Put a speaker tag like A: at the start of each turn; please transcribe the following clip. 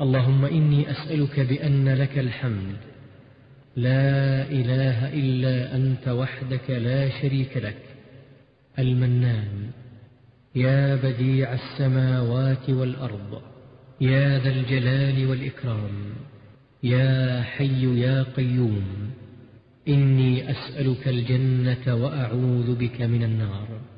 A: اللهم إني أسألك بأن لك الحمد. لا إله إلا أنت وحدك لا شريك لك. المنان. يا بديع السماوات والأرض. يا ذا الجلال والإكرام. يا حي يا قيوم. إني أسألك الجنة وأعوذ بك من النار.